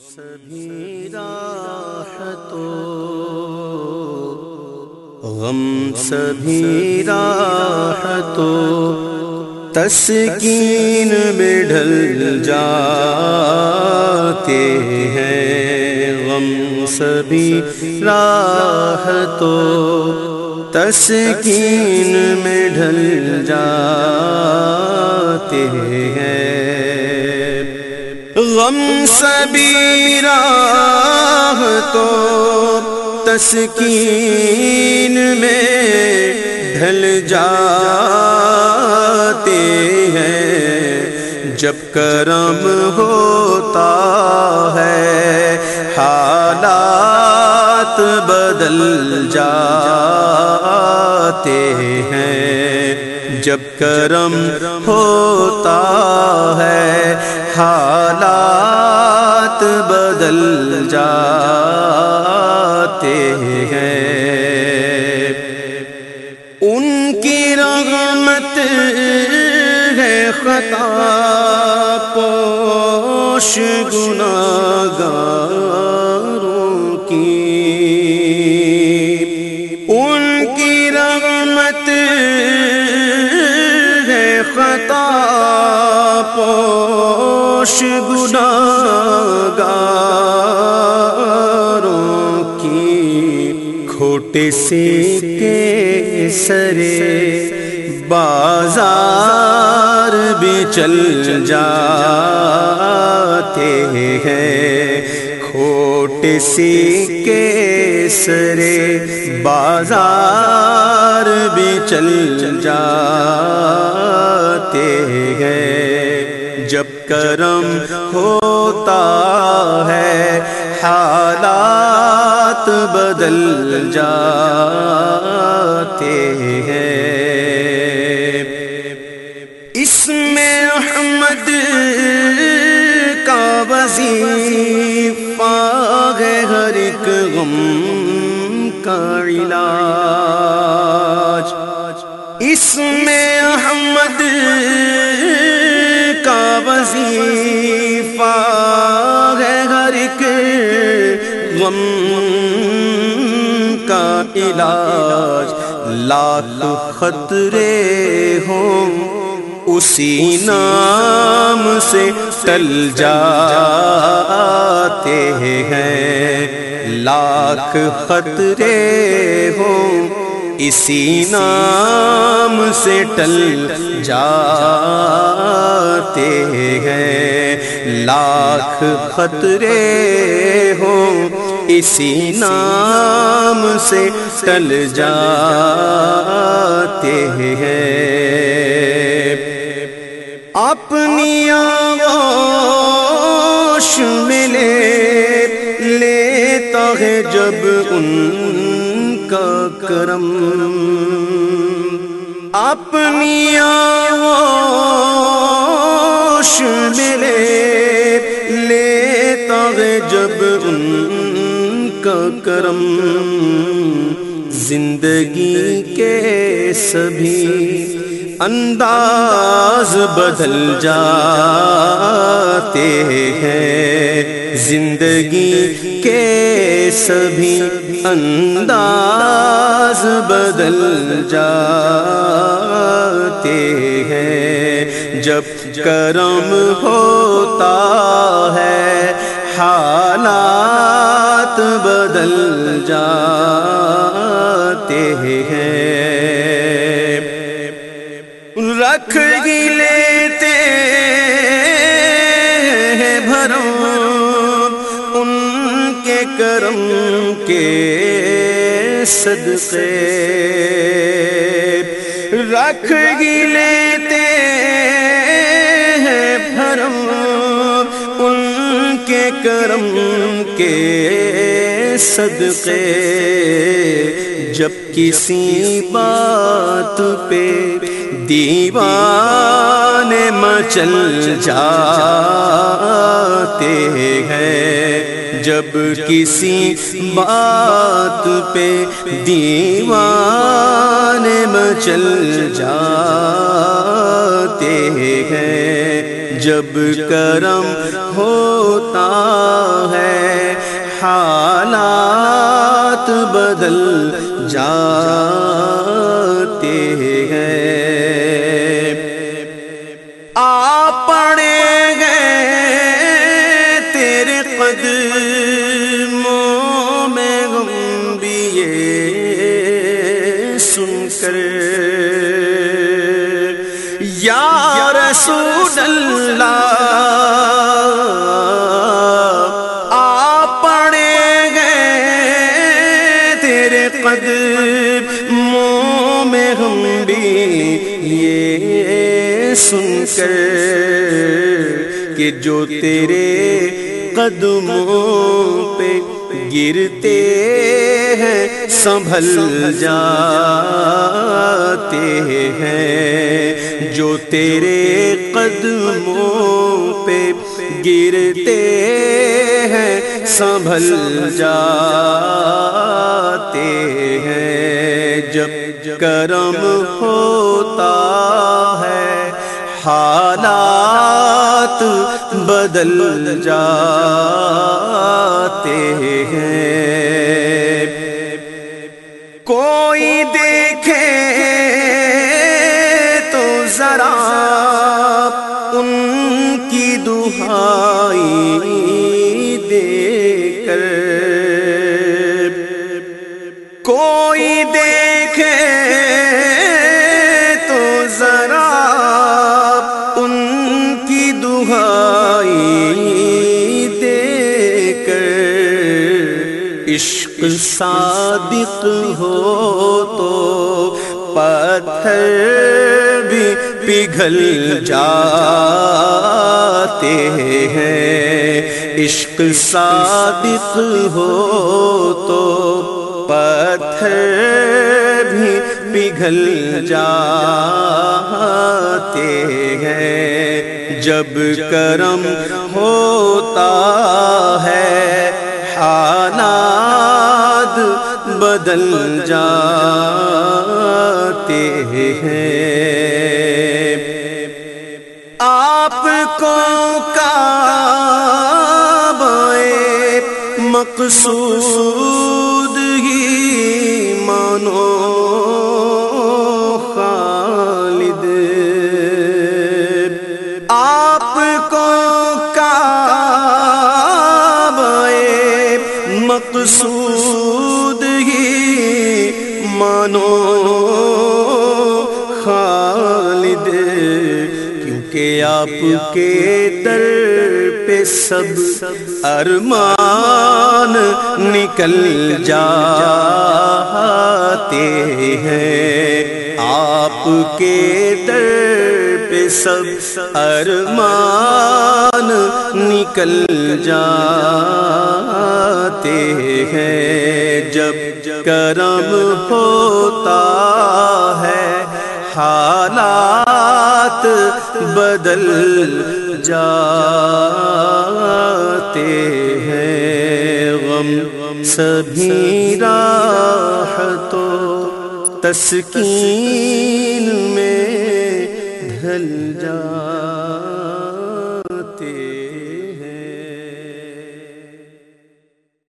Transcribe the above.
سبھی راحت غم سبھی راحت تسکین میں ڈھل جاتے ہیں۔ غم سبھی راحت تسکین میں ڈھل جاتے ہیں۔ غم سبھی راہ تو تسکین میں ڈھل جاتے ہیں۔ جب کرم ہوتا ہے، حالات بدل جاتے ہیں۔ جب کرم ہوتا ہے، حالات بدل جاتے ہیں۔ ان کی رحمت ہے خطا پوش گناگاروں خطا پوش گناگاروں کی کھوٹے سے کے سرے بازار بھی چل جاتے ہیں۔ کھوٹے سے کے سرے بازار بھی چل جاتے ہیں۔ جب کرم ہوتا ہے حالات بدل جاتے ہیں۔ غم کا علاج، لاکھ خطرے ہوں، اسی نام سے ٹل جاتے ہیں۔ لاکھ خطرے ہوں، اسی نام سے ٹل جاتے ہیں۔ لاکھ خطرے اسی نام سے ٹل جاتے ہیں۔ اپنی آغوش میں لے لیتا ہے جب ان کا کرم۔ اپنی آغوش میں لے لیتا ہے جب ان کا کرم زندگی کے سبھی انداز بدل جاتے ہیں۔ زندگی کے سبھی انداز بدل جاتے ہیں۔ جب کرم ہوتا ہے، حالات بدل جاتے ہیں۔ رکھ ہی لیتے ہیں بھرو ان کے کرم کے صدقے۔ رکھ ہی لیتے کرم کے صدقے جب کسی بات پہ دیوان مچل جاتے ہیں۔ جب کسی بات پہ دیوان مچل جاتے ہیں جب کرم ہوتا ہے حالات بدل جاتے ہیں۔ رسول آپ آ پڑے گئے تیرے قدموں میں ہم بھی یہ سن کر کہ جو تیرے قدموں گرتے ہیں، سنبھل جاتے ہیں۔ جو تیرے قدموں پہ گرتے ہیں، سنبھل جاتے ہیں۔ جب کرم ہوتا ہے، حالات بدل جاتے ہیں۔ کوئی دیکھے تو ذرا ان کی دہائی دے کر۔ کوئی دیکھے صادق ہو تو پتھر بھی پگھل جاتے ہیں۔ عشق صادق ہو تو پتھر بھی پگھل جاتے ہیں۔ جب کرم ہوتا بدل جاتے ہیں۔ آپ کو کعبہ مقصود ہی مانو خالد۔ آپ کو کعبہ مقصود مانو خالد، کیونکہ آپ کے در پہ سب ارمان نکل جاتے ہیں۔ آپ کے در پہ سب ارمان نکل جاتے ہیں۔ جب کرم ہوتا ہے حالات بدل جاتے ہیں۔ غم سبھی راحتوں تسکین میں ڈھل جا